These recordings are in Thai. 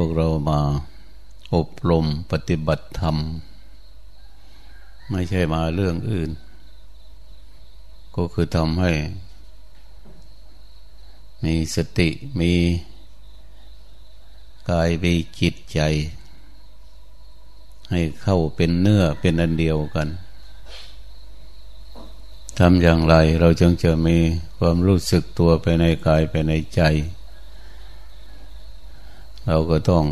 วกเรามาอบรมปฏิบัติธรรม ไม่ใช่มาเรื่องอื่น ก็คือทำให้ มีสติมีกายมีจิตใจ ให้เข้าเป็นเนื้อเป็นอันเดียวกันทำอย่างไรเราจึงจะมีความรู้สึกตัวไปในกายไปในใจ เราก็ต้อง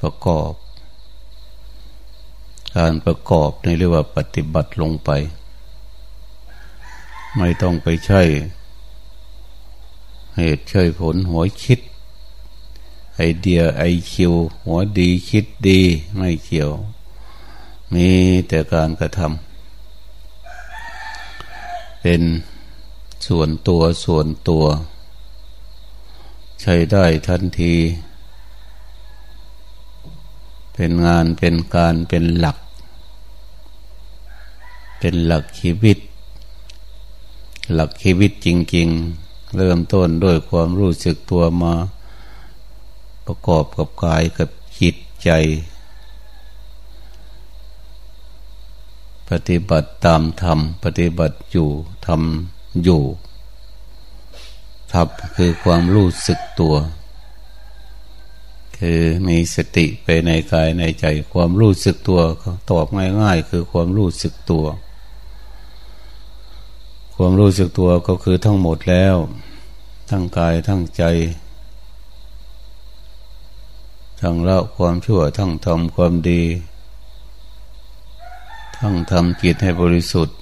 ประกอบ การประกอบในเรียกว่าปฏิบัติลงไป ไม่ต้องไปใช่เหตุใช่ผลหัวคิด ไอเดียไอคิว หัวดีคิดดีไม่เกี่ยว มีแต่การกระทำเป็นส่วนตัวส่วนตัว ใช้ได้ทันที เป็นงานเป็นการเป็นหลัก เป็นหลักชีวิต หลักชีวิตจริง ๆ เริ่มต้นด้วยความรู้สึกตัวมา ประกอบกับกายกับจิตใจ ปฏิบัติตามธรรม ปฏิบัติอยู่ทำอยู่ทับคือความรู้สึกตัว คือมีสติไปในกายในใจ ความรู้สึกตัวตอบง่าย ๆ คือความรู้สึกตัว ความรู้สึกตัวก็คือทั้งหมดแล้ว ทั้งกายทั้งใจทั้งละความชั่วทั้งทำความดี ทั้งทำจิตให้บริสุทธิ์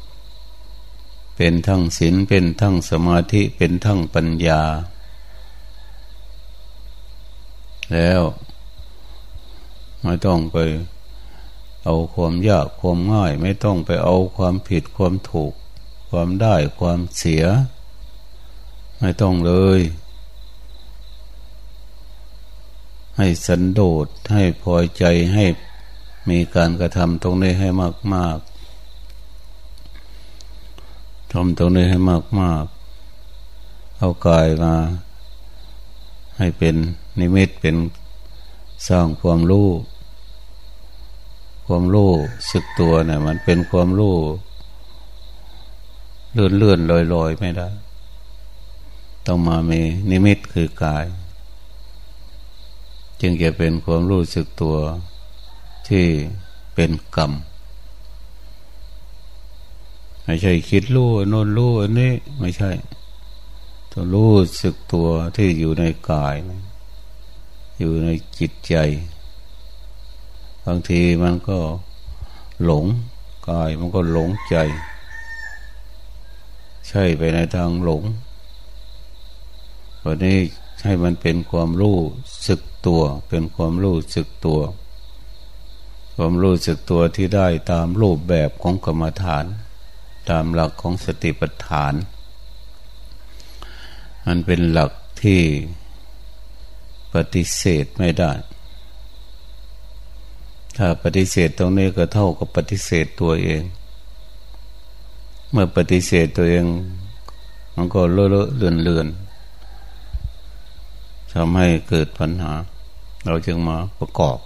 เป็นทั้งศีลเป็นทั้งสมาธิเป็นทั้งปัญญา แล้ว ไม่ต้องไปเอาความยากความง่าย ไม่ต้องไปเอาความผิดความถูก ความได้ความเสีย ไม่ต้องเลย ให้สันโดษให้พอใจให้มีการกระทำตรงนี้ให้มากมากทำตรงนี้ให้มากมากเอากายมาให้เป็น นิมิตเป็นสร้างความรู้ ความรู้สึกตัวเนี่ยมันเป็นความรู้เลื่อนเลื่อนลอยลอยไม่ได้ ต้องมามีนิมิตคือกาย จึงจะเป็นความรู้สึกตัวที่เป็นกรรมไม่ใช่คิดรู้โน่นรู้อันนี้ไม่ใช่ตัวรู้สึกตัวที่อยู่ในกาย อยู่ในจิตใจ บางทีมันก็หลงกายมันก็หลงใจ ใช่ไปในทางหลงวันนี้ให้มันเป็นความรู้สึกตัว เป็นความรู้สึกตัว ความรู้สึกตัวที่ได้ตามรูปแบบของกรรมฐาน ตามหลักของสติปัฏฐาน มันเป็นหลักที่ ปฏิเสธไม่ได้ ถ้าปฏิเสธตรงนี้ก็เท่ากับปฏิเสธตัวเอง เมื่อปฏิเสธตัวเอง มันก็เลอะเลือนเลือนทำให้เกิดปัญหา เราจึงมาประกอบ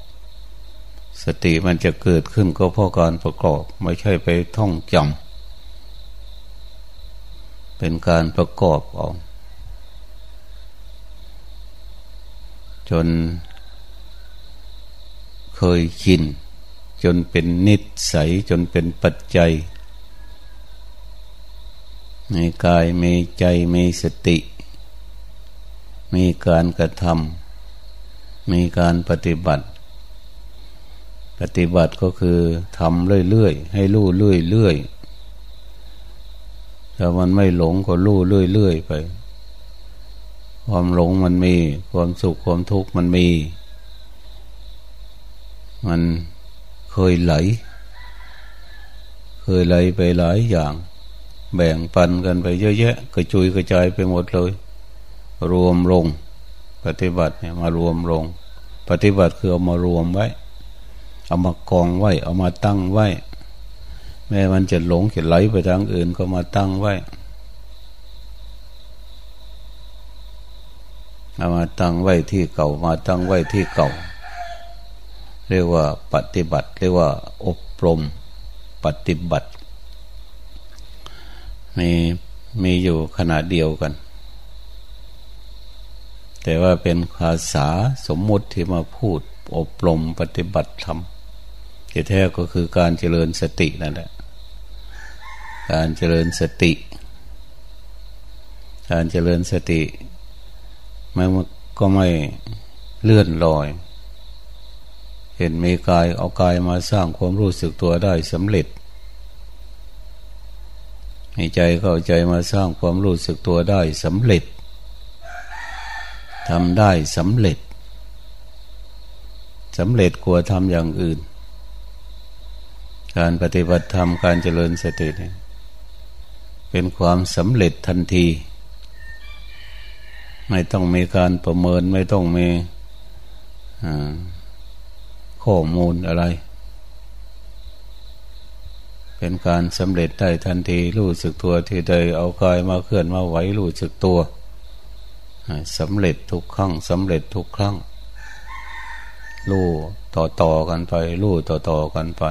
สติมันจะเกิดขึ้นก็เพราะการประกอบ ไม่ใช่ไปท่องจำเป็นการประกอบออก จนเคยชิน จนเป็นนิสัย จนเป็นปัจจัยในกายมีใจมีสติ มีการกระทำมีการปฏิบัติ ปฏิบัติก็คือทำเรื่อยๆ ให้รู้เรื่อยๆถ้ามันไม่หลงก็รู้เรื่อยๆไป ความหลงมันมี ความสุขความทุกข์มันมี มันเคยไหล เคยไหลไปหลายอย่าง แบ่งปันกันไปเยอะแยะกระจุยกระจายไปหมดเลย รวมลง ปฏิบัติเนี่ยมารวมลง ปฏิบัติคือเอามารวมไว้ เอามากองไว้ เอามาตั้งไว้ แม้มันจะหลงจะไหลไปทางอื่นก็มาตั้งไว้ เอามาตั้งไว้ที่เก่ามาตั้งไว้ที่เก่า เรียกว่าปฏิบัติ เรียกว่าอบรมปฏิบัติ มีมีอยู่ขนาดเดียวกัน แต่ว่าเป็นภาษาสมมุติที่มาพูดอบรมปฏิบัติธรรมที่แท้ก็คือการเจริญสตินั่นแหละ การเจริญสติ การเจริญสติ มันก็ไม่เลื่อนลอย เห็นมีกายเอากายมาสร้างความรู้สึกตัวได้สำเร็จให้ใจเข้าใจมาสร้างความรู้สึกตัวได้สำเร็จทำได้สำเร็จสำเร็จกลัวทำอย่างอื่น การปฏิบัติธรรมการเจริญสติเป็นความสำเร็จทันที ไม่ต้องมีการประเมินไม่ต้องมีข้อมูลอะไร เป็นการสำเร็จได้ทันทีรู้สึกตัวที่ใดเอากายมาเคลื่อนมาไหวรู้สึกตัวสำเร็จทุกครั้งสำเร็จทุกครั้งรู้ต่อต่อกันไปรู้ต่อต่อกันไป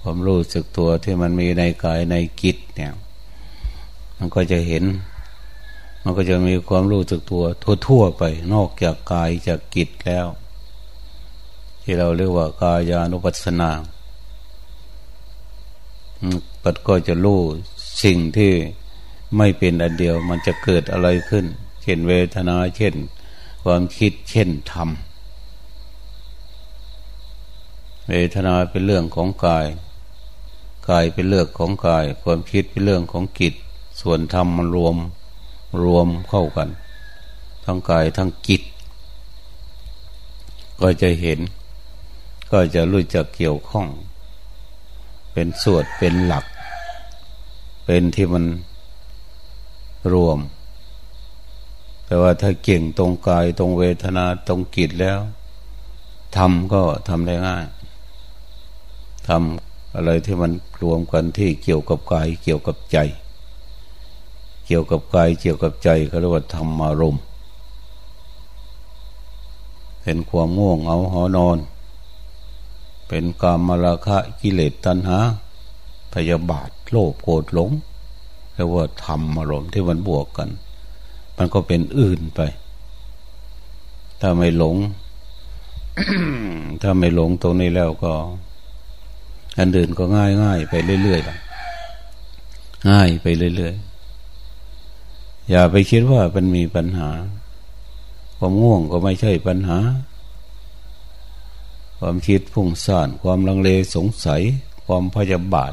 ความรู้สึกตัวที่มันมีในกายในกิจเนี่ย มันก็จะเห็น มันก็จะมีความรู้สึกตัว ทั่วๆไป นอกจากกายจากกิจแล้ว ที่เราเรียกว่ากายานุปัสสนาปัดก็จะรู้สิ่งที่ไม่เป็นอันเดียว มันจะเกิดอะไรขึ้น เช่นเวทนา เช่น ความคิด เช่นธรรม เวทนาเป็นเรื่องของกาย กายเป็นเรื่องของกาย ความคิดเป็นเรื่องของกิจ ส่วนธรรมมันรวมรวมเข้ากัน ทั้งกายทั้งกิจก็จะเห็น ก็จะรู้จักเกี่ยวข้อง เป็นส่วนเป็นหลัก เป็นที่มันรวม แต่ว่าถ้าเก่งตรงกายตรงเวทนาตรงกิจแล้วทำก็ทำได้ง่ายทำอะไรที่มันรวมกันที่เกี่ยวกับกายเกี่ยวกับใจ กี่ยวกับกายเกี่ยวกับใจเขาเรียกว่าธรรมารมเป็นความง่วงเอาหอนอน เป็นกามราคะกิเลสตัณหาพยาบาทโลภโกรธหลงเรียกว่าธรรมอารมณ์ที่มันบวกกัน มันก็เป็นอื่นไป ถ้าไม่หลง ถ้าไม่หลงตรงนี้แล้วก็ อันอื่นก็ง่ายง่ายไปเรื่อยๆง่ายไปเรื่อยๆ อย่าไปคิดว่ามันมีปัญหา ความง่วงก็ไม่ใช่ปัญหา ความคิดพุ่งซ่านความลังเลสงสัย ความพยาบาท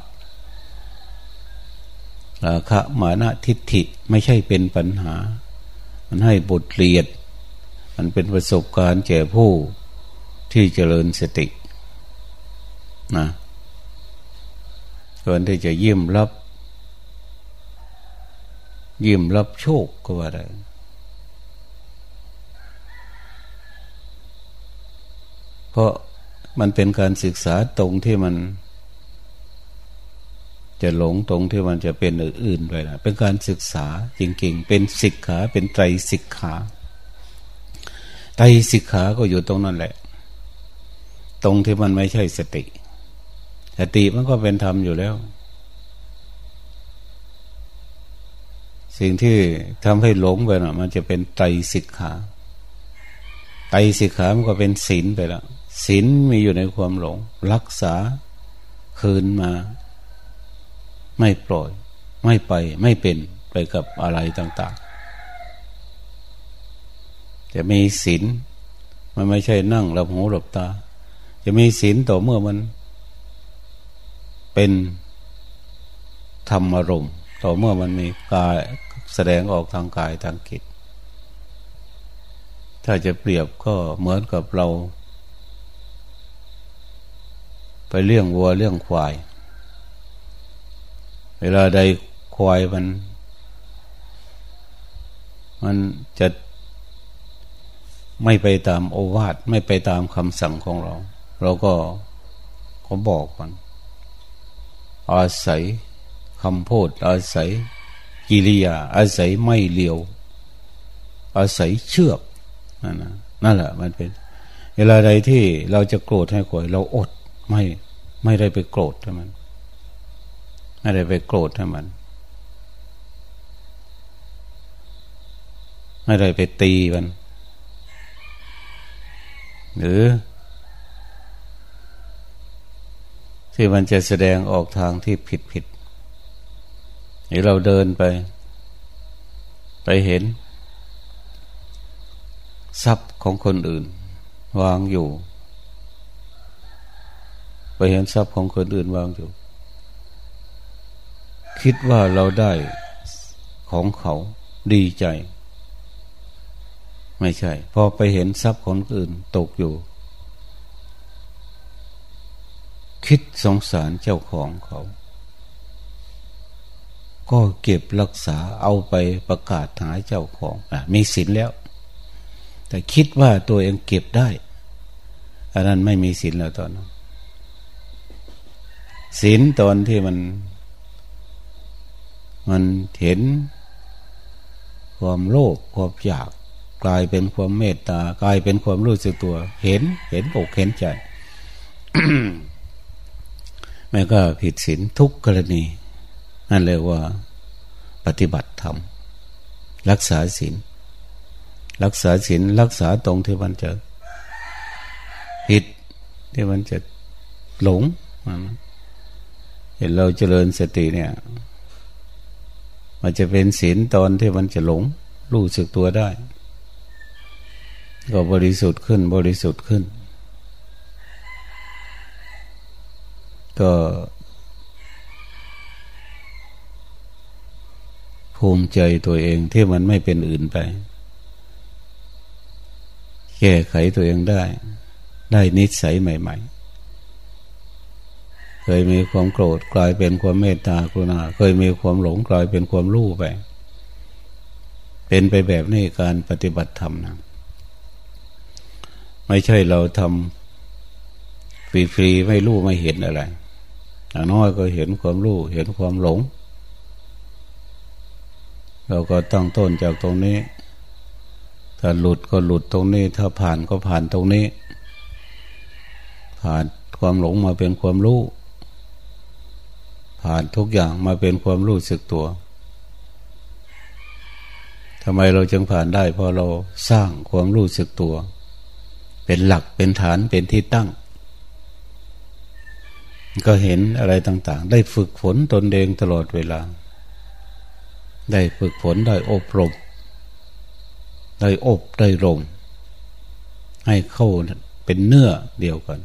ราคะมานะทิฏฐิไม่ใช่เป็นปัญหา มันให้บทเรียนมันเป็นประสบการณ์แก่ผู้ที่เจริญสตินะก่อนที่จะยิ้มรับ ยิ้มรับโชคก็ว่าได้เพราะมันเป็นการศึกษาตรงที่มัน จะหลงตรงที่มันจะเป็นอื่นๆไปนะเป็นการศึกษาจริงๆ เป็นศิกขาเป็นไตรศิกขาไตรศิกขาก็อยู่ตรงนั้นแหละ ตรงที่มันไม่ใช่สติ สติมันก็เป็นธรรมอยู่แล้ว สิ่งที่ทำให้หลงไปนะมันจะเป็นไตรศิกขาไตรศิกขามันก็เป็นศีลไปแล้วศีลมีอยู่ในความหลง รักษาคืนมา ไม่ปล่อย ไม่ไปไม่เป็นไปกับอะไรต่าง ๆ จะมีศีลมันไม่ใช่นั่งหลับหูหลับตา จะมีศีลต่อเมื่อมัน เป็นธรรมารมต่อเมื่อมันมีกาย แสดงออกทางกายทางกิจถ้าจะเปรียบก็เหมือนกับเรา ไปเลี้ยงวัวเลี้ยงควาย เวลาใดควายมัน มันจะไม่ไปตามโอวาทไม่ไปตามคำสั่งของเรา เราก็ก็บอกมัน อาศัยคำพูดอาศัย กิริยา อาศัยไม่เลียว อาศัยเชือกนั่นนะนั่นแหละมันเป็น เวลาใดที่เราจะโกรธให้ควยเราอดไม่ไม่ได้ไปโกรธให้มัน ไม่ได้ไปโกรธให้มัน ไม่ได้ไปตีมัน หรือ ที่มันจะแสดงออกทางที่ผิดผิด หรือเราเดินไป ไปเห็น ทรัพย์ของคนอื่น วางอยู่ ไปเห็นทรัพย์ของคนอื่นวางอยู่ คิดว่าเราได้ของเขาดีใจ ไม่ใช่ พอไปเห็นทรัพย์คนอื่นตกอยู่ คิดสงสารเจ้าของเขา ก็เก็บรักษาเอาไปประกาศหาเจ้าของอมีศีลแล้ว แต่คิดว่าตัวเองเก็บได้อันนั้นไม่มีศีลแล้วตอนนั้นศีลตอนที่มัน มันเห็น ความโลภความอยาก กลายเป็นความเมตตากลายเป็นความรู้สึกตัว เห็นเห็นอกเห็นใจแม่ก็ผิดศีลทุกกรณี นั่นเรียกว่า ปฏิบัติธรรม รักษาศีลรักษาศีลรักษาตรงที่มันจะผิดที่มันจะหลงเห็นเราเจริญสติเนี่ย มันจะเป็นศีลตอนที่มันจะหลง รู้สึกตัวได้ ก็บริสุทธิ์ขึ้นบริสุทธิ์ขึ้น ก็ ภูมิใจตัวเองที่มันไม่เป็นอื่นไป แก้ไขตัวเองได้ ได้นิสัยใหม่ ๆ เคยมีความโกรธกลายเป็นความเมตตากรุณา เคยมีความหลงกลายเป็นความรู้ไป เป็นไปแบบนี้การปฏิบัติธรรมนะไม่ใช่เราทำฟรีๆไม่รู้ไม่เห็นอะไรอย่างน้อยก็เห็นความรู้เห็นความหลง เราก็ตั้งต้นจากตรงนี้ ถ้าหลุดก็หลุดตรงนี้ ถ้าผ่านก็ผ่านตรงนี้ ผ่านความหลงมาเป็นความรู้ ผ่านทุกอย่างมาเป็นความรู้สึกตัวทำไมเราจึงผ่านได้เพราะเราสร้างความรู้สึกตัว เป็นหลักเป็นฐานเป็นที่ตั้ง ก็เห็นอะไรต่าง ๆ ได้ฝึกฝนตนเองตลอดเวลา ได้ฝึกฝนได้อบรม ได้อบได้ลมให้เข้าเป็นเนื้อเดียวกัน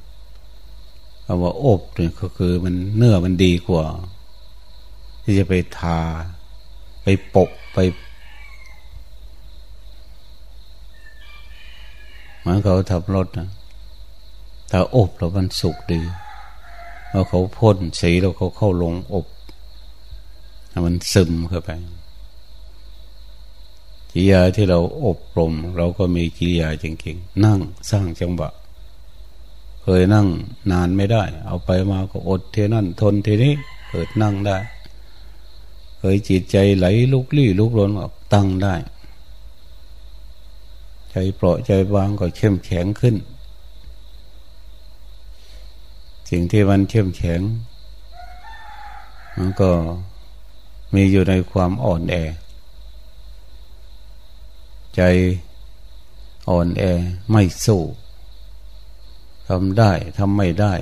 คำว่าอบเนี่ยก็คือมันเนื้อมันดีกว่า ที่จะไปทา ไปปกไปเหมือนเขาทำรถนะถ้าอบแล้วมันสุกดีพอเขาพ่นสีแล้วเขาเข้าลงอบมันซึมเข้าไป กิริยาที่เราอบรม เราก็มีกิริยาจริงๆ นั่งสร้างจังหวะเคยนั่งนานไม่ได้ เอาไปมาก็อดเทนั่นทนเทนี้เกิดนั่งได้ เคยจิตใจไหลลุกลี้ลุกลนก็ตั้งได้ ใจเปราะใจวางก็เข้มแข็งขึ้น สิ่งที่มันเข้มแข็งมันก็มีอยู่ในความอ่อนแอ ใจอ่อนแอไม่สู้ทำได้ทำไม่ได้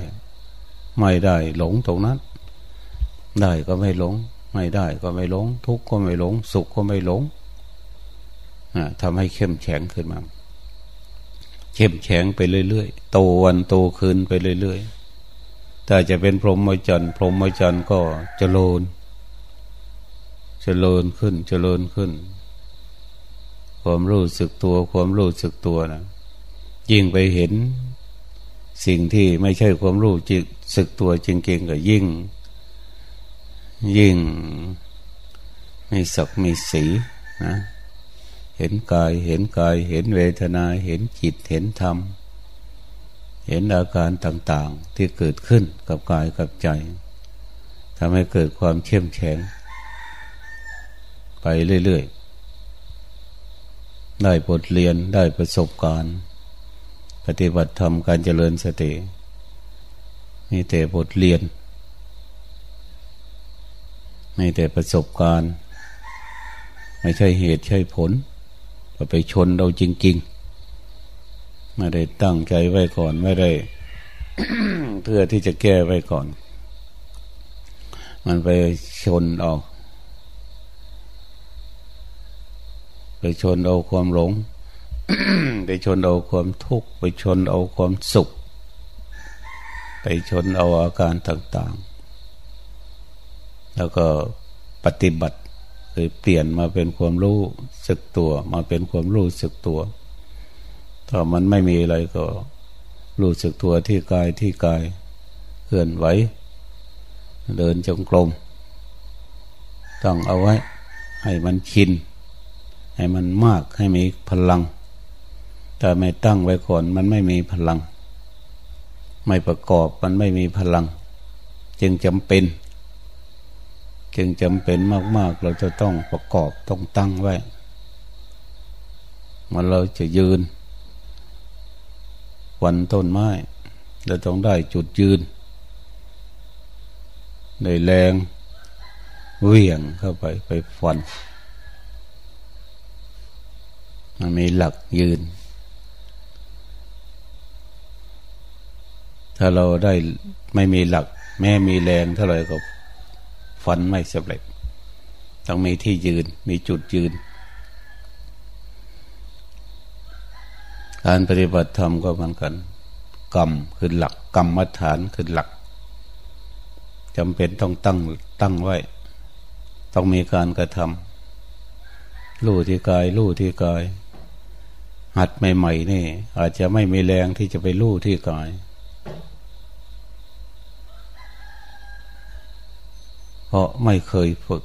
ไม่ได้หลงตรงนั้น ได้ก็ไม่หลง ไม่ได้ก็ไม่หลง ทุกข์ก็ไม่หลง สุขก็ไม่หลงทำให้เข้มแข็งขึ้นมา เข้มแข็งไปเรื่อยๆโตวันโตคืนไปเรื่อยๆถ้าจะเป็นพรหมจรรย์พรหมจรรย์ก็เจริญเจริญขึ้นเจริญขึ้น ความรู้สึกตัวความรู้สึกตัวนะยิ่งไปเห็น สิ่งที่ไม่ใช่ความรู้จิตสึกตัวจริงๆก็ยิ่ง ยิ่งมีศักมีสีนะเห็นกายเห็นกาย เห็นเวทนาเห็นจิตเห็นธรรม เห็นอาการต่างๆที่เกิดขึ้นกับกายกับใจทำให้เกิดความเข้มแข็งไปเรื่อยๆ ได้บทเรียนได้ประสบการณ์ ปฏิบัติธรรมการเจริญสติมีแต่บทเรียนมีแต่ประสบการณ์ ไม่ใช่เหตุใช่ผลเราไปชนเราจริง ๆ ไม่ได้ตั้งใจไว้ก่อนไม่ได้ เพื่อที่จะแก้ไว้ก่อน มันไปชนเอา ไปชนเอาความหลง ไปชนเอาความทุกข์ไปชนเอาความสุข ไปชนเอาอาการต่างๆ แล้วก็ปฏิบัติคือเปลี่ยนมาเป็นความรู้สึกตัว มาเป็นความรู้สึกตัว ถ้ามันไม่มีอะไรก็ รู้สึกตัวที่กายที่กายเคลื่อนไหวเดินจงกรมต้องเอาไว้ ให้มันชิน ให้มันมากให้มีพลัง แต่ไม่ตั้งไว้ก่อนมันไม่มีพลัง ไม่ประกอบมันไม่มีพลัง จึงจำเป็น จึงจำเป็นมาก ๆ เราจะต้องประกอบต้องตั้งไว้มันเราจะยืน วันต้นไม้เราต้องได้จุดยืนได้แรงเวี่ยงเข้าไปไปฟัน มันมีหลักยืน ถ้าเราได้ไม่มีหลัก แม้มีแรงเท่าไหร่ก็ฟันไม่สำเร็จ ต้องมีที่ยืน มีจุดยืน การปฏิบัติธรรมก็เหมือนกัน กรรมคือหลัก กรรมฐานคือหลักจำเป็นต้องตั้งตั้งไว้ ต้องมีการกระทำรู้ที่กายรู้ที่กาย หัดใหม่ๆนี่ อาจจะไม่มีแรงที่จะไปลู่ที่กายเพราะไม่เคยฝึก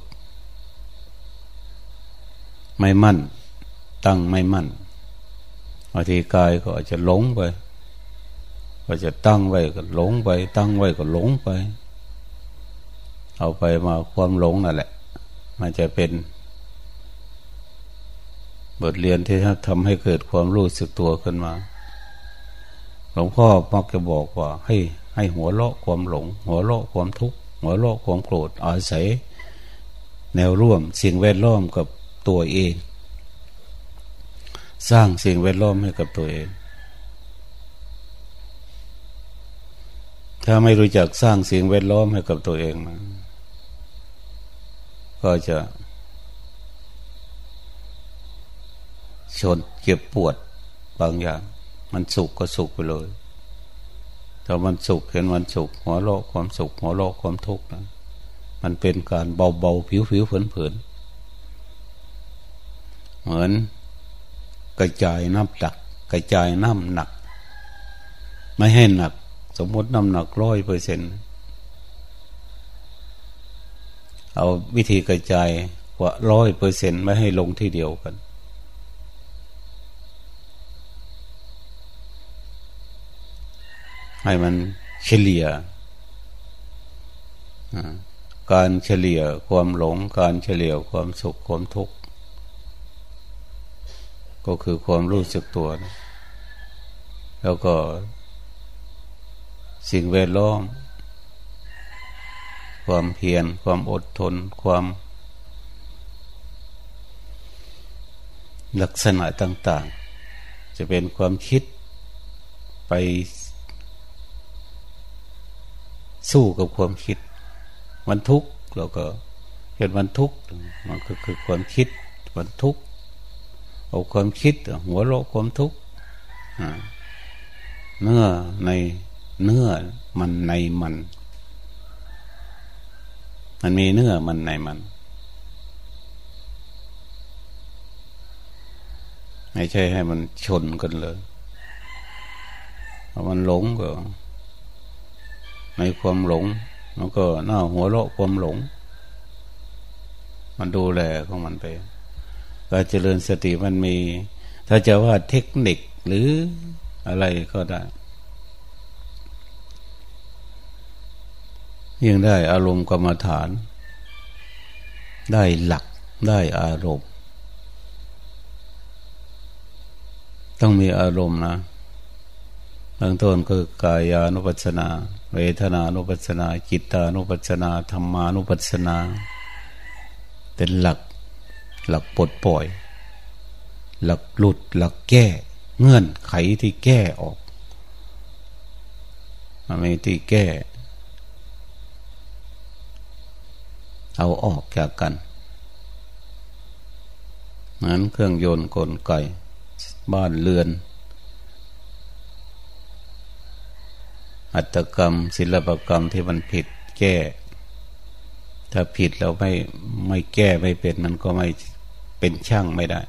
ไม่มั่น ตั้งไม่มั่นบางทีกายก็อาจจะหลงไปก็จะตั้งไว้ก็หลงไป ตั้งไว้ก็หลงไป เอาไปมาความหลงนั่นแหละ มันจะเป็น บทเรียนที่ทำให้เกิดความรู้สึกตัวขึ้นมา หลวงพ่อมักจะบอกว่าให้ให้หัวเลาะความหลง หัวเลาะความทุกข์หัวเลาะความโกรธอาศัย แนวร่วมสิ่งแวดล้อมกับตัวเอง สร้างสิ่งแวดล้อมให้กับตัวเอง ถ้าไม่รู้จักสร้างสิ่งแวดล้อมให้กับตัวเอง ก็จะ ชนเจ็บปวดบางอย่าง มันสุขก็สุขไปเลยถ้ามันสุขเห็นมันสุขหัวโลกความสุขหัวโลกความทุกข์นะมันเป็นการเบาเบาผิวผิวเผินเผินเหมือนกระจายน้ำตัก กระจายน้ำหนัก ไม่ให้หนัก สมมติน้ำหนักร้อยเปอร์เซ็นเอาวิธีกระจายว่าร้อยเปอร์เซ็นไม่ให้ลงที่เดียวกัน ให้มันเฉลี่ยการเฉลี่ยความหลง การเฉลี่ยความสุขความทุกข์ ก็คือความรู้สึกตัว แล้วก็สิ่งแวดล้อม ความเพียรความอดทน ความ ลักษณะต่าง ๆ จะเป็นความคิดไป สู้กับความคิด มันทุกข์เราก็เห็นมันทุกข์มันก็คือความคิดมันทุกข์เอาความคิดหัวโลกความทุกข์เนื้อในเนื้อมันในมัน มันมีเนื้อมันในมัน ไม่ใช่ให้มันชนกันเลยพอมันหลงก็ ในความหลง มันก็หน้าหัวเราะความหลง มันดูแลของมันไป การเจริญสติมันมี ถ้าจะว่าเทคนิคหรืออะไรก็ได้ ยิ่งได้อารมณ์กรรมฐาน ได้หลักได้อารมณ์ ต้องมีอารมณ์นะเบื้องต้นคือกายานุปัสสนา เวทนานุปัสสนา จิตานุปัสสนาธรรมานุปัสสนา เป็นหลักหลักปลดปล่อย หลักหลุดหลักแก้ เงื่อนไขที่แก้ออกมันมีที่แก้ เอาออกจากกันนั้นเครื่องยนต์กลไก บ้านเรือน อัตกรรม ศิลปกรรมที่มันผิดแก้ ถ้าผิดแล้วไม่ไม่แก้ไม่เป็นมันก็ไม่เป็นช่างไม่ได้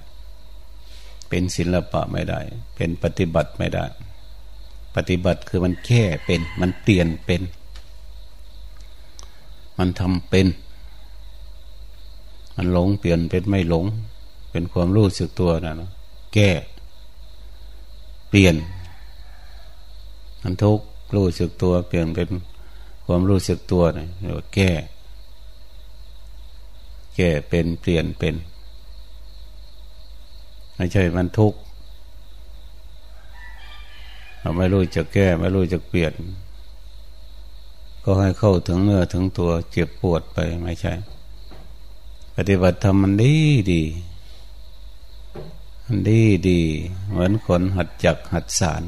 เป็นศิลปะไม่ได้ เป็นปฏิบัติไม่ได้ ปฏิบัติคือมันแก้เป็นมันเปลี่ยนเป็น มันทำเป็น มันหลงเปลี่ยนเป็นไม่หลง เป็นความรู้สึกตัวนะนะแก้ เปลี่ยนมันทุก รู้สึกตัวเปลี่ยนเป็นความรู้สึกตัวนะเรียกว่าแก้ แก้เป็นเปลี่ยนเป็นไม่ใช่มันทุกข์เราไม่รู้จะแก้ ไม่รู้จะเปลี่ยน ก็ให้เข้าถึงเนื้อถึงตัวเจ็บปวดไปไม่ใช่ ปฏิบัติธรรมมันดีดีมันดีดี เหมือนคนหัดจักหัดสาร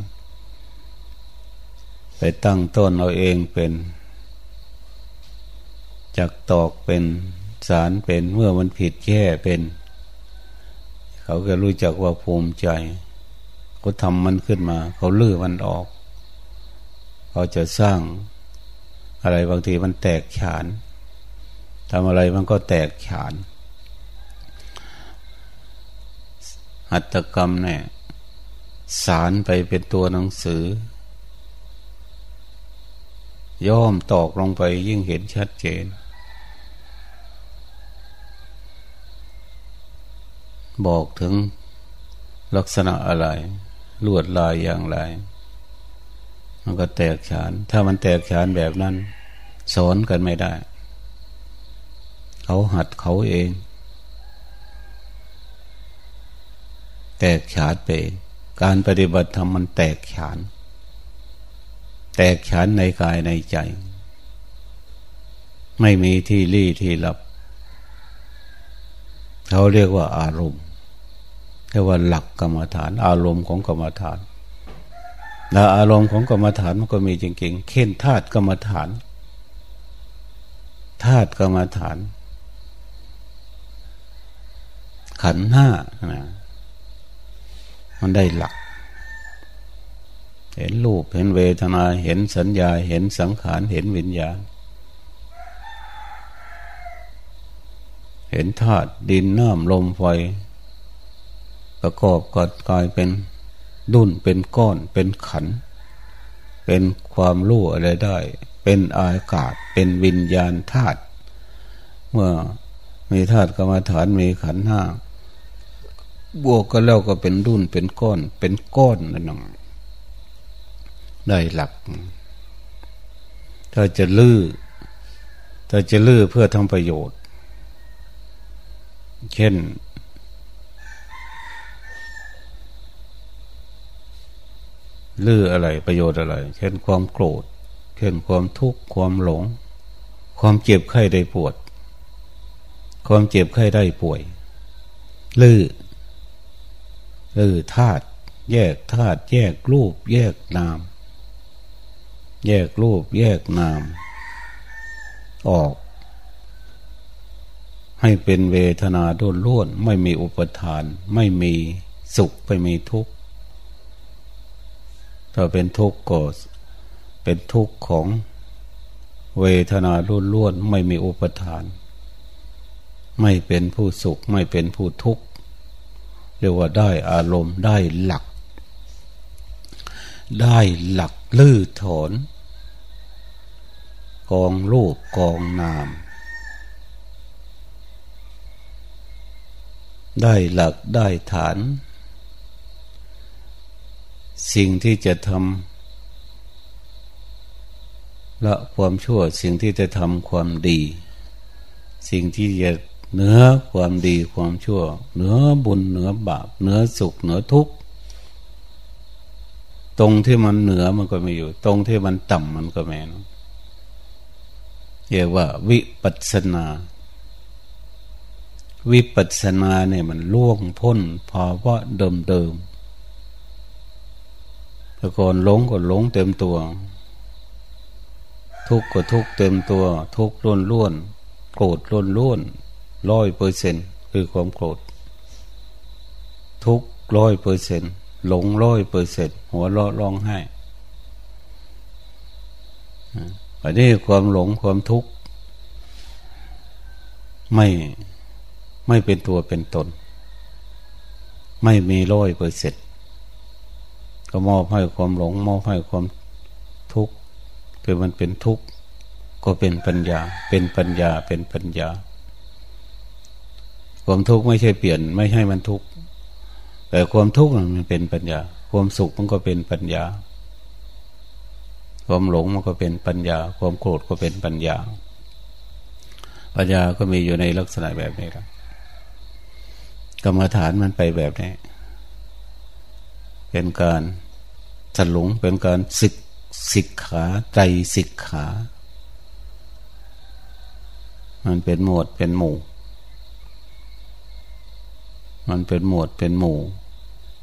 ไปตั้งต้นเอาเองเป็นจักตอกเป็นสารเป็นเมื่อมันผิดแก้เป็น เขาก็รู้จักว่าภูมิใจเขาทำมันขึ้นมา เขาลื้อมันออก เขาจะสร้างอะไรบางทีมันแตกฉานทำอะไรมันก็แตกฉาน หัตถกรรมเนี่ยสารไปเป็นตัวหนังสือ ย่อมตอกลงไปยิ่งเห็นชัดเจน บอกถึงลักษณะอะไร ลวดลายอย่างไร มันก็แตกฉาน ถ้ามันแตกฉานแบบนั้น สอนกันไม่ได้ เขาหัดเขาเอง แตกฉานไป การปฏิบัติธรรมมันแตกฉาน แตกฉานในกายในใจ ไม่มีที่รี่ที่หลับ เขาเรียกว่าอารมณ์เรียกว่าหลักกรรมฐาน อารมณ์ของกรรมฐานแล้วอารมณ์ของกรรมฐานมันก็มีจริงๆเข่นธาตุกรรมฐานธาตุกรรมฐาน ขันห้านะมันได้หลัก เห็นรูปเห็นเวทนาเห็นสัญญาเห็นสังขารเห็นวิญญาณ เห็นธาตุดินน้ำลมไฟประกอบกันกลายเป็นดุนเป็นก้อนเป็นขัน เป็นความรู้อะไรได้ เป็นอากาศเป็นวิญญาณธาตุเมื่อมีธาตุกรรมฐานมีขันห้าบวกก็แล้วก็เป็นดุนเป็นก้อน เป็นก้อนนั่นเอง ได้หลัก ถ้าจะลื้อถ้าจะลื้อเพื่อทำประโยชน์ เช่น ลื้ออะไรประโยชน์อะไร เช่นความโกรธ เช่นความทุกข์ความหลง ความเจ็บไข้ได้ปวด ความเจ็บไข้ได้ป่วย ลือลือธาตุแยกธาตุแยกรูป แยกนาม แยกรูป แยกนาม ออก ให้เป็นเวทนาด้วนล้วน ไม่มีอุปทาน ไม่มีสุขไม่มีทุกข์ ถ้าเป็นทุกข์ก็เป็นทุกข์ของเวทนาล้วนล้วน ไม่มีอุปทาน ไม่เป็นผู้สุข ไม่เป็นผู้ทุกข์เรียกว่าได้อารมณ์ได้หลัก ได้หลักลื้อถอน กองรูปกองนาม ได้หลักได้ฐาน สิ่งที่จะทำละความชั่วสิ่งที่จะทำความดี สิ่งที่จะเหนือความดีความชั่ว เหนือบุญเหนือบาปเหนือสุขเหนือทุกข์ตรงที่มันเหนือมันก็ไม่อยู่ ตรงที่มันต่ำมันก็ไม่ เรียกว่า วิปัสนา วิปัสนาเนี่ยมันล่วงพ้นภาวะเดิมเดิมแต่ก่อนหลงก็หลงเต็มตัว ทุกข์ก็ทุกข์เต็มตัว ทุกข์ล้วนล้วนโกรธล้วนล้วนร้อยเปอร์เซ็นคือความโกรธ ทุกร้อยเปอร์เซ็นหลงร้อยเปอร์เซ็นหัวเราะร้องไห้ อันนี้ความหลงความทุกข์ไม่ไม่เป็นตัวเป็นตน ไม่มีร้อยเปอร์เซ็นก็มอบให้ความหลง มอบให้ความทุกข์คือมันเป็นทุกข์ก็เป็นปัญญา เป็นปัญญาเป็นปัญญา ความทุกข์ไม่ใช่เปลี่ยน ไม่ให้มันทุกข์แต่ความทุกข์มันเป็นปัญญา ความสุขมันก็เป็นปัญญา ความหลงมันก็เป็นปัญญา ความโกรธก็เป็นปัญญา ปัญญาก็มีอยู่ในลักษณะแบบนี้ครับกรรมฐานมันไปแบบนี้ เป็นการสลุงเป็นการศึกศิกขาใจศิกขา มันเป็นหมวดเป็นหมู่ มันเป็นหมวดเป็นหมู่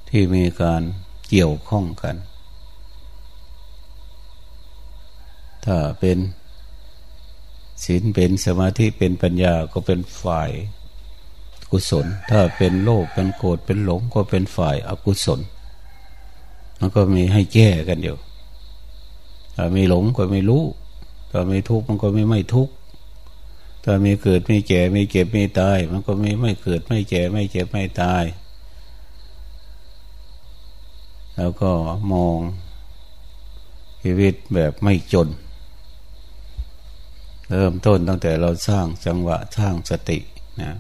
ที่มีการเกี่ยวข้องกัน ถ้าเป็นศีลเป็นสมาธิเป็นปัญญาก็เป็นฝ่ายกุศล ถ้าเป็นโลภเป็นโกรธเป็นหลงก็เป็นฝ่ายอกุศลมันก็มีให้แก้กันอยู่ถ้ามีหลงก็ไม่รู้ถ้ามีทุกข์มันก็ไม่ไม่ทุกข์ถ้ามีเกิดไม่แก่ไม่เก็บไม่ตาย มันก็ไม่ไม่เกิดไม่แก่ไม่เจ็บไม่ตาย แล้วก็มองชีวิตแบบไม่จน เริ่มต้นตั้งแต่เราสร้างจังหวะสร้างสตินะ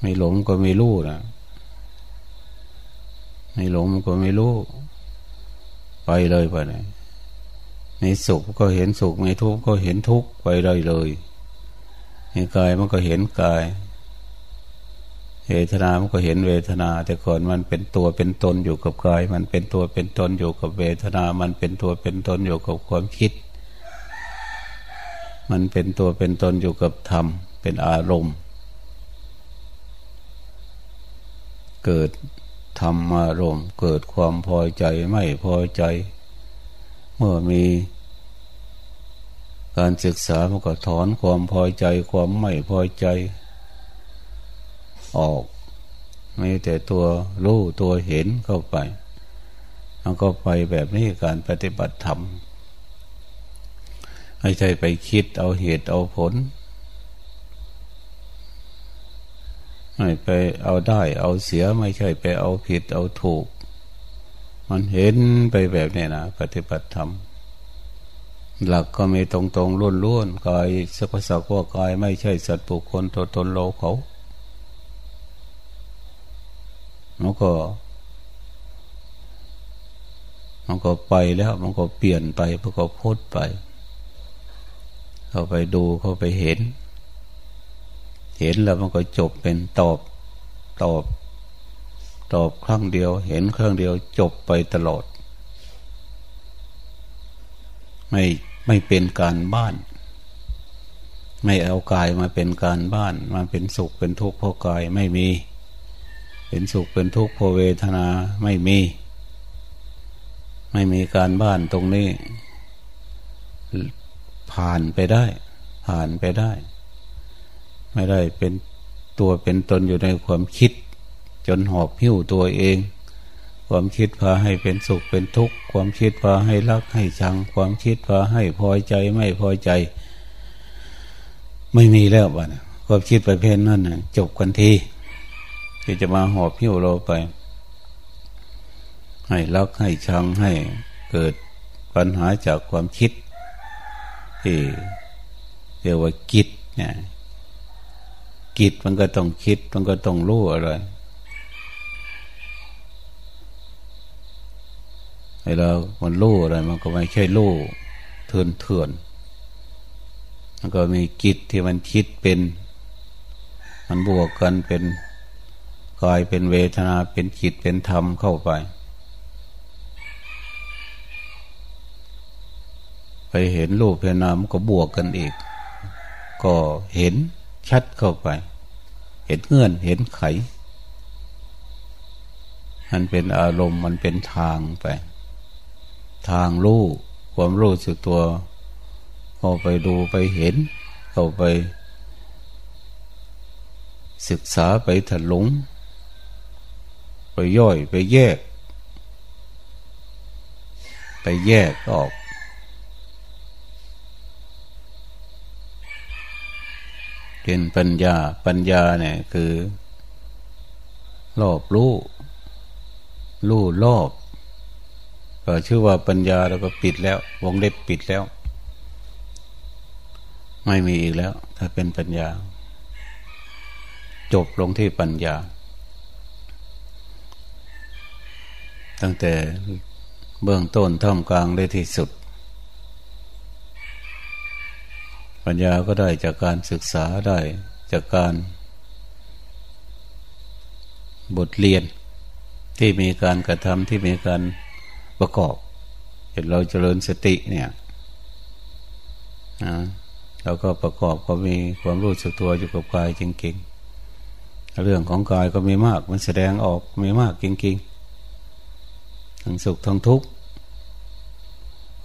ไม่หลงก็ไม่รู้นะไม่หลงมันก็ไม่รู้ ไปเลยไปไหนในสุขก็เห็นสุขในทุกข์ก็เห็นทุกข์ไปเลยเลยในกายมันก็เห็นกาย เวทนา มันก็เห็นเวทนา แต่ก่อนมันเป็นตัวเป็นตนอยู่กับกาย มันเป็นตัวเป็นตนอยู่กับเวทนา มันเป็นตัวเป็นตนอยู่กับความคิด มันเป็นตัวเป็นตนอยู่กับธรรม เป็นอารมณ์ เกิดธรรมอารมณ์ เกิดความพอใจไม่พอใจ เมื่อมี การศึกษามันก็ถอนความพอใจความไม่พอใจ ออกไม่แต่ตัวรู้ตัวเห็นเข้าไปมันก็ไปแบบนี้การปฏิบัติธรรม ไม่ใช่ไปคิดเอาเหตุเอาผล ไม่ไปเอาได้เอาเสียไม่ใช่ไปเอาผิดเอาถูก มันเห็นไปแบบนี้นะปฏิบัติธรรมหลักก็มีตรงตรงล้วนล้วนกายสักสักว่ากายไม่ใช่สัตว์ปุคคลตัวตนเราเขามันก็ มันก็ไปแล้ว มันก็เปลี่ยนไปมันก็พุดไป เข้าไปดูเข้าไปเห็น เห็นแล้วมันก็จบเป็นตอบตอบ ตอบครั้งเดียว เห็นครั้งเดียวจบไปตลอด ไม่ไม่เป็นการบ้าน ไม่เอากายมาเป็นการบ้านมาเป็นสุขเป็นทุกข์เพราะกายไม่มี เป็นสุขเป็นทุกข์เพราะเวทนาไม่มี ไม่มีการบ้านตรงนี้ ผ่านไปได้ ผ่านไปได้ ไม่ได้เป็นตัวเป็นตนอยู่ในความคิด จนหอบหิ้วตัวเอง ความคิดพาให้เป็นสุขเป็นทุกข์ ความคิดพาให้รักให้ชัง ความคิดพาให้พอใจไม่พอใจ ไม่มีแล้วบ้านความคิดประเภทนั้นนะจบกันทีที่จะมาหอบพิ้วเราไป ให้รักให้ชังให้เกิดปัญหาจากความคิด ที่เรียกว่ากิจเนี่ยกิจมันก็ต้องคิด มันก็ต้องรู้อะไรเวลามันรู้อะไร มันก็ไม่ใช่รู้เถื่อนเถื่อนมันก็มีกิจที่มันคิดเป็น มันบวกกันเป็นกายเป็นเวทนาเป็นจิตเป็นธรรมเข้าไป ไปเห็นรูปเห็นนามก็บวกกันอีก ก็เห็นชัดเข้าไป เห็นเงื่อนเห็นไข มันเป็นอารมณ์มันเป็นทางไป ทางรู้ความรู้สึกตัวเข้าไปดูไปเห็น เข้าไป ศึกษาไปถลุง ไปย่อยไปแยก ไปแยกออก เป็นปัญญาปัญญาเนี่ยคือรอบรู้รู้รอบก็ชื่อว่าปัญญาแล้วก็ปิดแล้ว วงเล็บปิดแล้ว ไม่มีอีกแล้ว ถ้าเป็นปัญญา จบลงที่ปัญญา ตั้งแต่เบื้องต้นท่ามกลางได้ที่สุด ปัญญาก็ได้จากการศึกษาได้จากการบทเรียนที่มีการกระทำที่มีการประกอบเห็นเราเจริญสติเนี่ยนะแล้วก็ประกอบก็มีความรู้สึกตัวอยู่กับกายจริงๆ เรื่องของกายก็มีมากมันแสดงออกมีมากจริงๆ ทั้งสุขทั้งทุกข์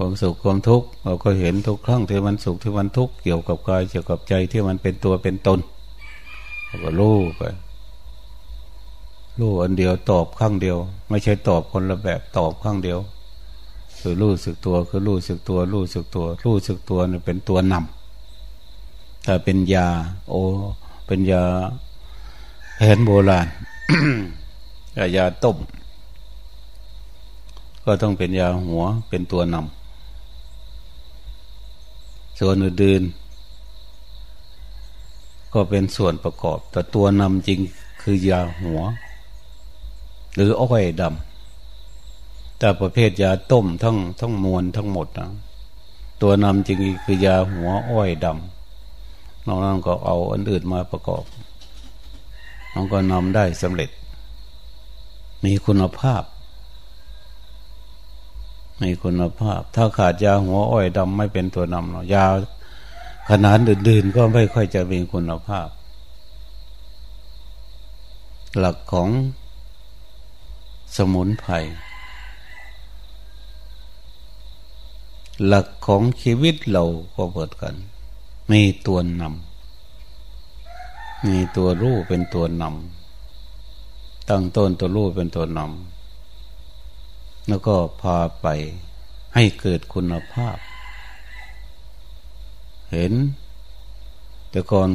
ความสุขความทุกข์เราก็เห็นทุกครั้งที่มันสุขที่มันทุกข์เกี่ยวกับกายเกี่ยวกับใจที่มันเป็นตัวเป็นตนเราก็รู้ไปรู้อันเดียวตอบข้างเดียว ไม่ใช่ตอบคนละแบบตอบข้างเดียว คือรู้สึกตัวคือรู้สึกตัว รู้สึกตัว รู้สึกตัวนี่เป็นตัวนำถ้าเป็นยา โอเป็นยาแผนโบราณยาต้มก็ต้องเป็นยาหัวเป็นตัวนำ ส่วนอื่นๆก็เป็นส่วนประกอบ แต่ตัวนำจริงคือยาหัว หรืออ้อยดำแต่ประเภทยาต้มทั้งทั้งมวลทั้งหมดนะตัวนำจริงคือยาหัวอ้อยดำนอกนั้นก็เอาอันอื่นมาประกอบน้องก็นำได้สำเร็จ มีคุณภาพ มีคุณภาพ ถ้าขาดยาหัวอ้อยดำไม่เป็นตัวนำเนาะยาขนาดอื่นๆ ก็ไม่ค่อยจะมีคุณภาพ หลักของสมุนไพรหลักของชีวิตเราก็เปิดกัน มีตัวนำมีตัวรู้เป็นตัวนำตั้งต้นตัวรู้เป็นตัวนำ แล้วก็พาไปให้เกิดคุณภาพ เห็น แต่ก่อน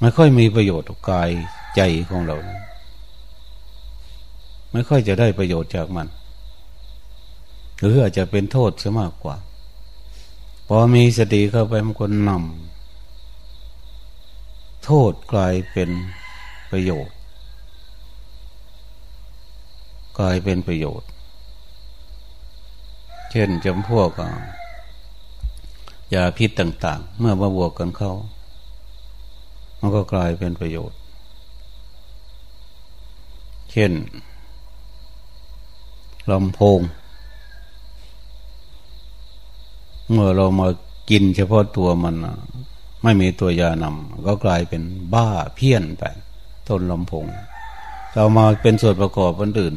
ไม่ค่อยมีประโยชน์กายใจของเรา ไม่ค่อยจะได้ประโยชน์จากมัน หรืออาจจะเป็นโทษซะมากกว่า พอมีสติเข้าไปมันก็นำโทษกลายเป็นประโยชน์ กลายเป็นประโยชน์เช่นจำพวกยาพิษต่าง ๆ เมื่อมาบวกกันเข้า มันก็กลายเป็นประโยชน์ เช่นลำโพง เมื่อเรามากินเฉพาะตัวมัน ไม่มีตัวยานำก็กลายเป็นบ้าเพี้ยนไปต้นลำโพง เรามาเป็นส่วนประกอบอันอื่น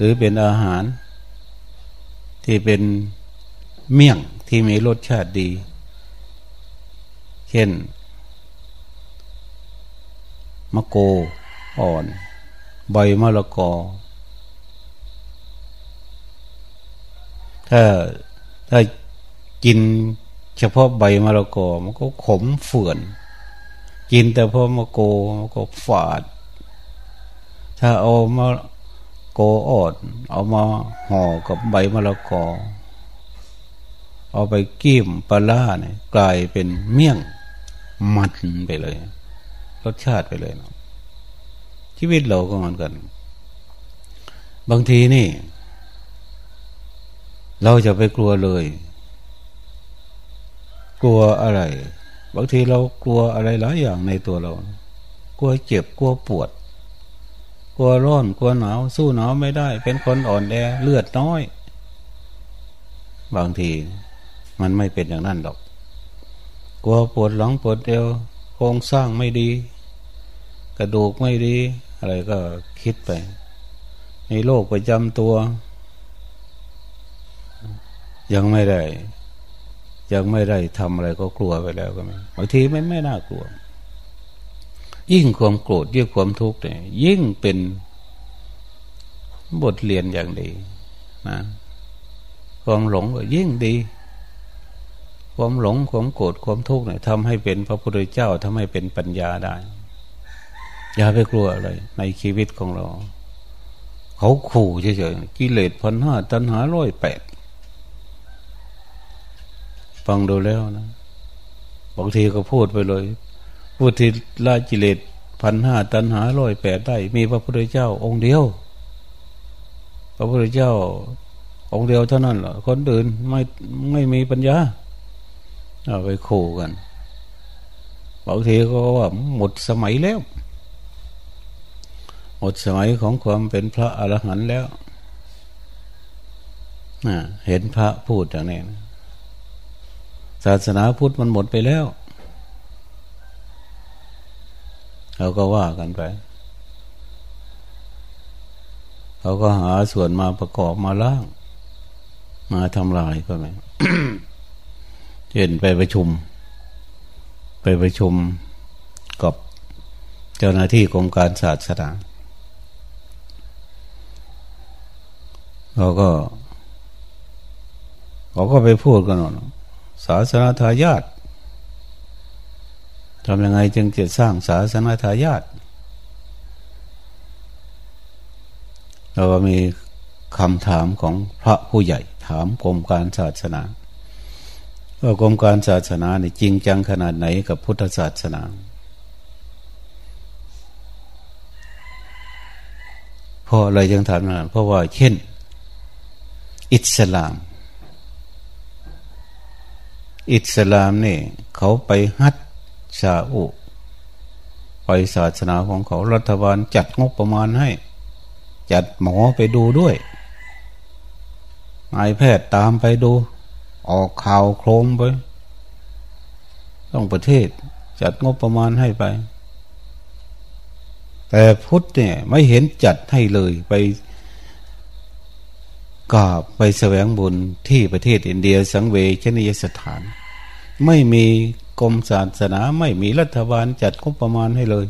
หรือเป็นอาหาร ที่เป็นเมี่ยงที่มีรสชาติดี เช่น มะโกอ่อน ใบมะละกอ ถ้าถ้ากินเฉพาะใบมะละกอ มันก็ขมเฝื่อน กินแต่พอมะโกมันก็ฝาด ถ้าเอามะ กอดเอามาห่อกับใบมะละกอ เอาไปกิ้มปลาเนี่ยกลายเป็นเมี่ยงมันไปเลย รสชาติไปเลยนะชีวิตเราก็เหมือนกัน บางทีนี่ เราจะไปกลัวเลย กลัวอะไร บางทีเรากลัวอะไรหลายอย่างในตัวเรา กลัวเจ็บกลัวปวด ลัวร้อนกลัวหนาว สู้หนาวไม่ได้ เป็นคนอ่อนแอเลือดน้อย บางทีมันไม่เป็นอย่างนั้นหรอก กลัวปวดหลังปวดเอวโครงสร้างไม่ดี กระดูกไม่ดี อะไรก็คิดไปมีโรคประจำตัว ยังไม่ได้ ยังไม่ได้ทำอะไรก็กลัวไปแล้วก็ไม่บางทีไม่ไม่น่ากลัว ยิ่งความโกรธยิ่งความทุกข์เนี่ยยิ่งเป็นบทเรียนอย่างดีนะความหลงก็ยิ่งดี ความหลงความโกรธความทุกข์เนี่ยทำให้เป็นพระพุทธเจ้าทำให้เป็นปัญญาได้ อย่าไปกลัวอะไรในชีวิตของเรา เขาขู่เฉยๆกิเลสพันห้าตัณหาร้อยแปดฟังดูแล้วนะบางทีก็พูดไปเลย พูดที่ละกิเลสพันห้าตัณหาร้อยแปดได้ มีพระพุทธเจ้า องค์เดียว พระพุทธเจ้า องค์เดียวเท่านั้นแหละคนอื่นไม่ไม่มีปัญญาเอาไปขู่กันบางทีก็ว่าหมดสมัยแล้ว หมดสมัยของความเป็นพระอรหันต์แล้วเห็นพระพูดอย่างนี้ศาสนาพุทธมันหมดไปแล้ว เราก็ว่ากันไปเขาก็หาส่วนมาประกอบมาล่าง มาทำลายก็ไม่เช่นไปประชุม ไปประชุมกับเจ้าหน้าที่กรมการศาสนาเราก็เขาก็ไปพูดกันว่าศาสนาทายาท ทำยังไงจึงจะสร้างศาสนาทายาทเราก็มีคำถามของพระผู้ใหญ่ถามกรมการศาสนาว่ากรมการศาสนาเนี่ยจริงจังขนาดไหนกับพุทธศาสนา เพราะอะไรยังถามนะเพราะว่าเช่น อิสลาม อิสลามนี่เขาไปฮัด ชาอุไปศาสนาของเขารัฐบาลจัดงบประมาณให้ จัดหมอไปดูด้วยนายแพทย์ตามไปดู ออกข่าวโครมไป ต้องประเทศจัดงบประมาณให้ไป แต่พุทธเนี่ยไม่เห็นจัดให้เลยไปกราบไปแสวงบุญที่ประเทศอินเดียสังเวชนียสถาน ไม่มี กรมศาสนาไม่มีรัฐบาลจัดงบประมาณให้เลย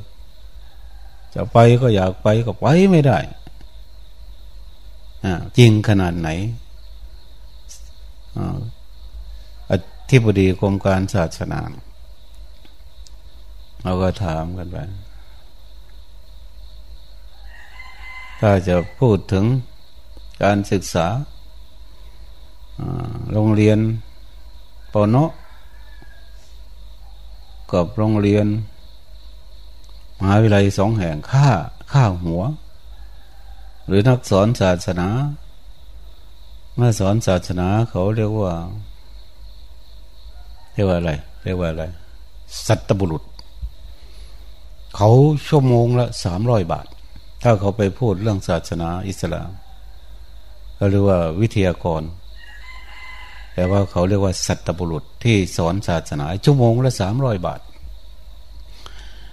จะไปก็อยากไปก็ไปไม่ได้จริงขนาดไหนธิบดีกรมการศาสนาเราก็ถามกันไป ถ้าจะพูดถึงการศึกษาโรงเรียนปน กับโรงเรียนมหาวิทยาลัยสองแห่งค่าค่าหัว หรือนักสอนศาสนาเมื่อสอนศาสนาเขาเรียกว่า เรียกว่าอะไร เรียกว่าอะไร สัตบุรุษ เขาชั่วโมงละสามร้อยบาท ถ้าเขาไปพูดเรื่องศาสนาอิสลามเขาเรียกว่าวิทยากร แต่ว่าเขาเรียกว่าสัตบุรุษที่สอนศาสนา ชั่วโมงละสามร้อยบาท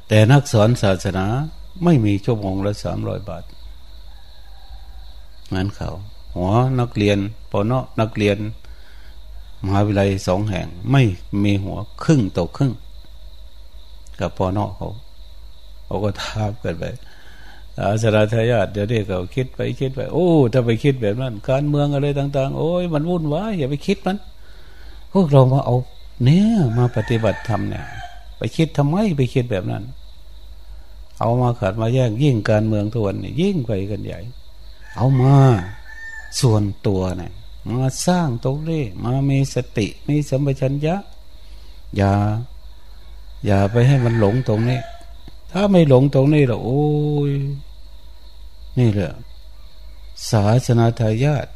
แต่นักสอนศาสนาไม่มีชั่วโมงละสามร้อยบาทงั้นเขาหัวนักเรียนปนนักเรียน มหาวิทยาลัยสองแห่ง ไม่มีหัวครึ่งต่อครึ่ง กับปอนอเขาเขาก็ทาบกันไป อาสราทายาทเดี๋ยวเด็กเขาคิดไปคิดไป โอ้ ถ้าไปคิดแบบนั้น การเมืองอะไรต่าง ๆ โอ้ยมันวุ่นวายอย่าไปคิดมันพวกเรามาเอา เนี่ยมาปฏิบัติธรรมเนี่ย ไปคิดทำไมไปคิดแบบนั้น เอามาขัดมาแย่งยิ่งการเมืองทุกวันนี่ยิ่งไปกันใหญ่ เอามาส่วนตัวเนี่ยมาสร้างตรงนี้มามีสติมีสัมปชัญญะ อย่า อย่าไปให้มันหลงตรงนี้ ถ้าไม่หลงตรงนี้หรอโอ้ย นี่แหละศาสนาทายาท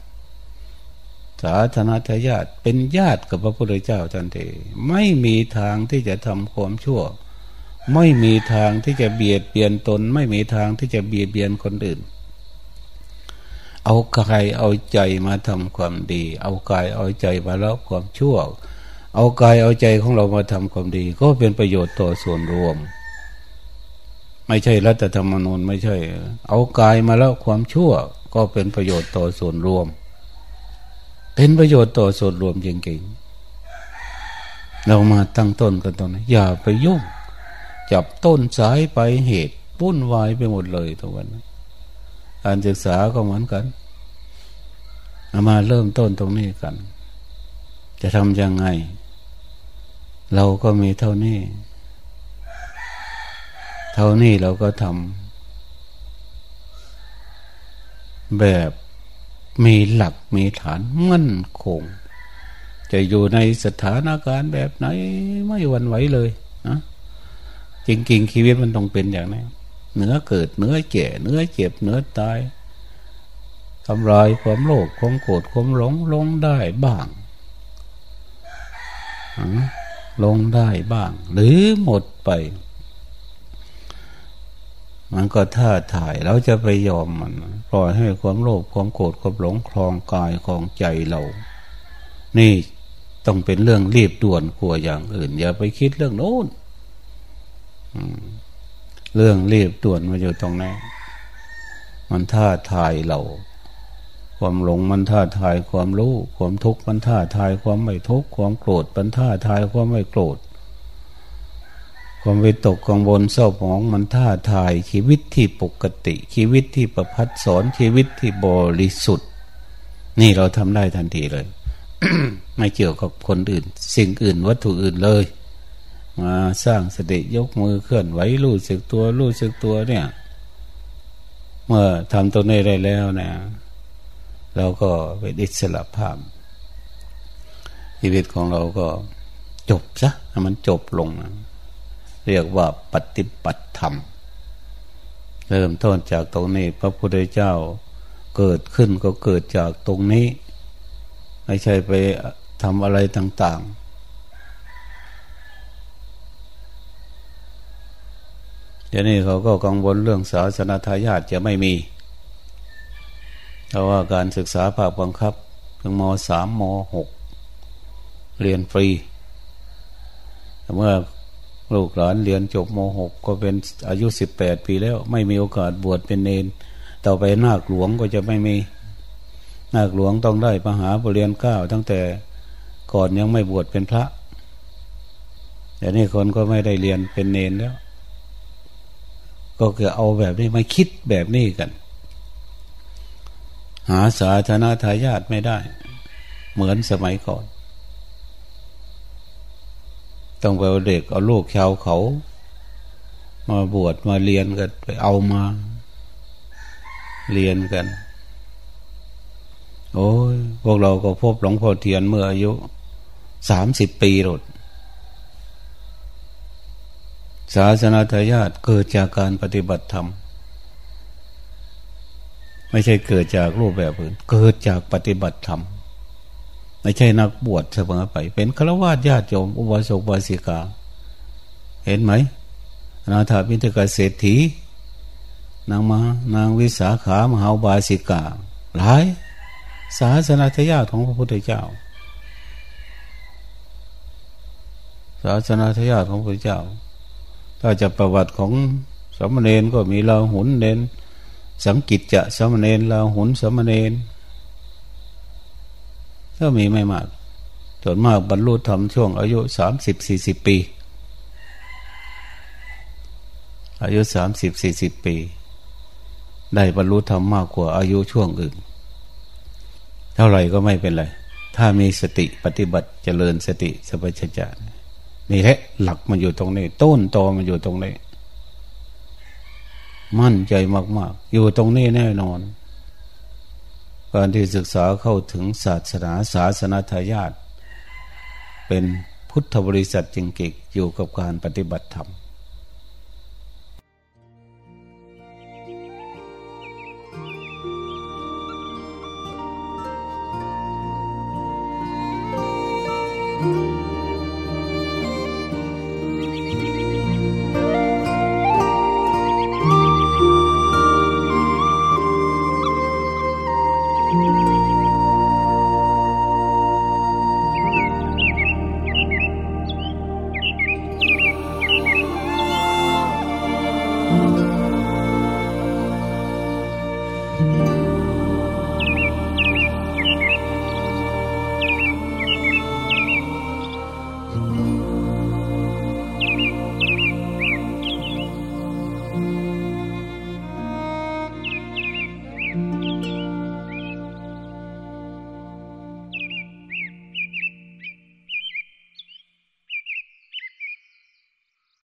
ศาสนาทายาทเป็นญาติกับพระพุทธเจ้าทันทีไม่มีทางที่จะทำความชั่ว ไม่มีทางที่จะเบียดเบียนตน ไม่มีทางที่จะเบียดเบียนคนอื่น เอากายเอาใจมาทำความดี เอากายเอาใจมาละความชั่ว เอากายเอาใจของเรามาทำความดี ก็เป็นประโยชน์ต่อส่วนรวม ไม่ใช่รัฐธรรมนูญไม่ใช่ เอากายมาแล้วความชั่วก็เป็นประโยชน์ต่อส่วนรวม เป็นประโยชน์ต่อส่วนรวมจริงๆเรามาตั้งต้นกันตรงนี้อย่าไปยุ่ง จับต้นสายไปเหตุปุ้นวายไปหมดเลยทุกวันการศึกษาก็เหมือนกันมาเริ่มต้นตรงนี้กัน จะทำยังไง เราก็มีเท่านี้ เท่านี้เราก็ทำแบบมีหลักมีฐานมั่นคง จะอยู่ในสถานการณ์แบบไหนไม่หวั่นไหวเลยนะจริงๆชีวิตมันต้องเป็นอย่างนี้เนื้อเกิดเนื้อเจ็เนื้อเจ็บเนื้อตายทำลายความโลภความโกรธความหลงลงได้บ้างลงได้บ้าง หรือหมดไป มันก็ท่าถ่ายเราจะไปยอมมันปล่อยให้ความโลภความโกรธความหลงคลองกายคลองใจเรา นี่ต้องเป็นเรื่องรีบด่วนกลัวอย่างอื่น อย่าไปคิดเรื่องโน้นเรื่องรีบด่วนมาอยู่ตรงนี้มันท่าทายเรา ความหลงมันท่าทายความรู้ ความทุกข์มันท่าทายความไม่ทุกข์ความโกรธมันท่าทายความไม่โกรธ ความวิตกกังวลเศร้าหมองมันท่าทายชีวิตที่ปกติ ชีวิตที่ประพัดสอนชีวิตที่บริสุทธิ์ นี่เราทำได้ทันทีเลย ไม่เกี่ยวกับคนอื่น สิ่งอื่นวัตถุอื่นเลย มาสร้างสติยกมือเคลื่อนไหวรู้สึกตัวรู้สึกตัวเนี่ย เมื่อทำตัวนี้ได้แล้วนะเราก็เป็นอิสระภาพ ชีวิตของเราก็จบซะมันจบลงนะ เรียกว่าปฏิบัติธรรม เริ่มต้นจากตรงนี้ พระพุทธเจ้าเกิดขึ้นก็เกิดจากตรงนี้ ไม่ใช่ไปทำอะไรต่างๆทีนี้เขาก็กังวลเรื่องศาสนาทายาทจะไม่มีเพราะว่าการศึกษาภาคบังคับถึงมสามมหกเรียนฟรีเมื่อ ลูกหลานเรียนจบม .6 ก็เป็นอายุสิบแปดปีแล้ว ไม่มีโอกาสบวชเป็นเนน ต่อไปนาคหลวงก็จะไม่มี นาคหลวงต้องได้มหาบริญญาเก้าตั้งแต่ก่อนยังไม่บวชเป็นพระแต่นี่คนก็ไม่ได้เรียนเป็นเนนแล้ว ก็คือเอาแบบนี้ม่คิดแบบนี้กัน หาสาธารณทายาทไม่ได้ เหมือนสมัยก่อน ต้องไปเอาเด็กเอาลูกชาวเขา มาบวชมาเรียนกันไปเอามา เรียนกัน โอ้ยพวกเราก็พบหลวงพ่อเทียนเมื่ออายุสามสิบปีหลดศาสนาทายาทเกิดจากการปฏิบัติธรรม ไม่ใช่เกิดจากรูปแบบอื่น เกิดจากปฏิบัติธรรม ไม่ใช่นักบวชเสมอไป เป็นฆราวาสญาติโยมอุบาสกบาสิกา เห็นไหมนาถาพิทกเศรษฐีนางมานางวิสาขามหาบาสิกา หลาย ศาสนาทายาทของพระพุทธเจ้า ศาสนาทายาทของพระพุทธเจ้า ถ้าจะประวัติของสมณเณรก็มีลาหุนเน้นสังกิจจะสมณเณรลาหุนสมณเณร ก็มีไม่มากส่วนมากบรรลุธรรมช่วงอายุสามสิบสี่สิบปี อายุสามสิบสี่สิบปี ได้บรรลุธรรมมากกว่าอายุช่วงอื่น เท่าไหร่ก็ไม่เป็นไร ถ้ามีสติปฏิบัติเจริญสติสัพชัญญะนี่แหละหลักมันอยู่ตรงนี้ ต้นตอมันอยู่ตรงนี้ มั่นใจมาก ๆ อยู่ตรงนี้แน่นอน การที่ศึกษาเข้าถึงศาสนาศาสนาทายาทเป็นพุทธบริษัทจริงๆอยู่กับการปฏิบัติธรรม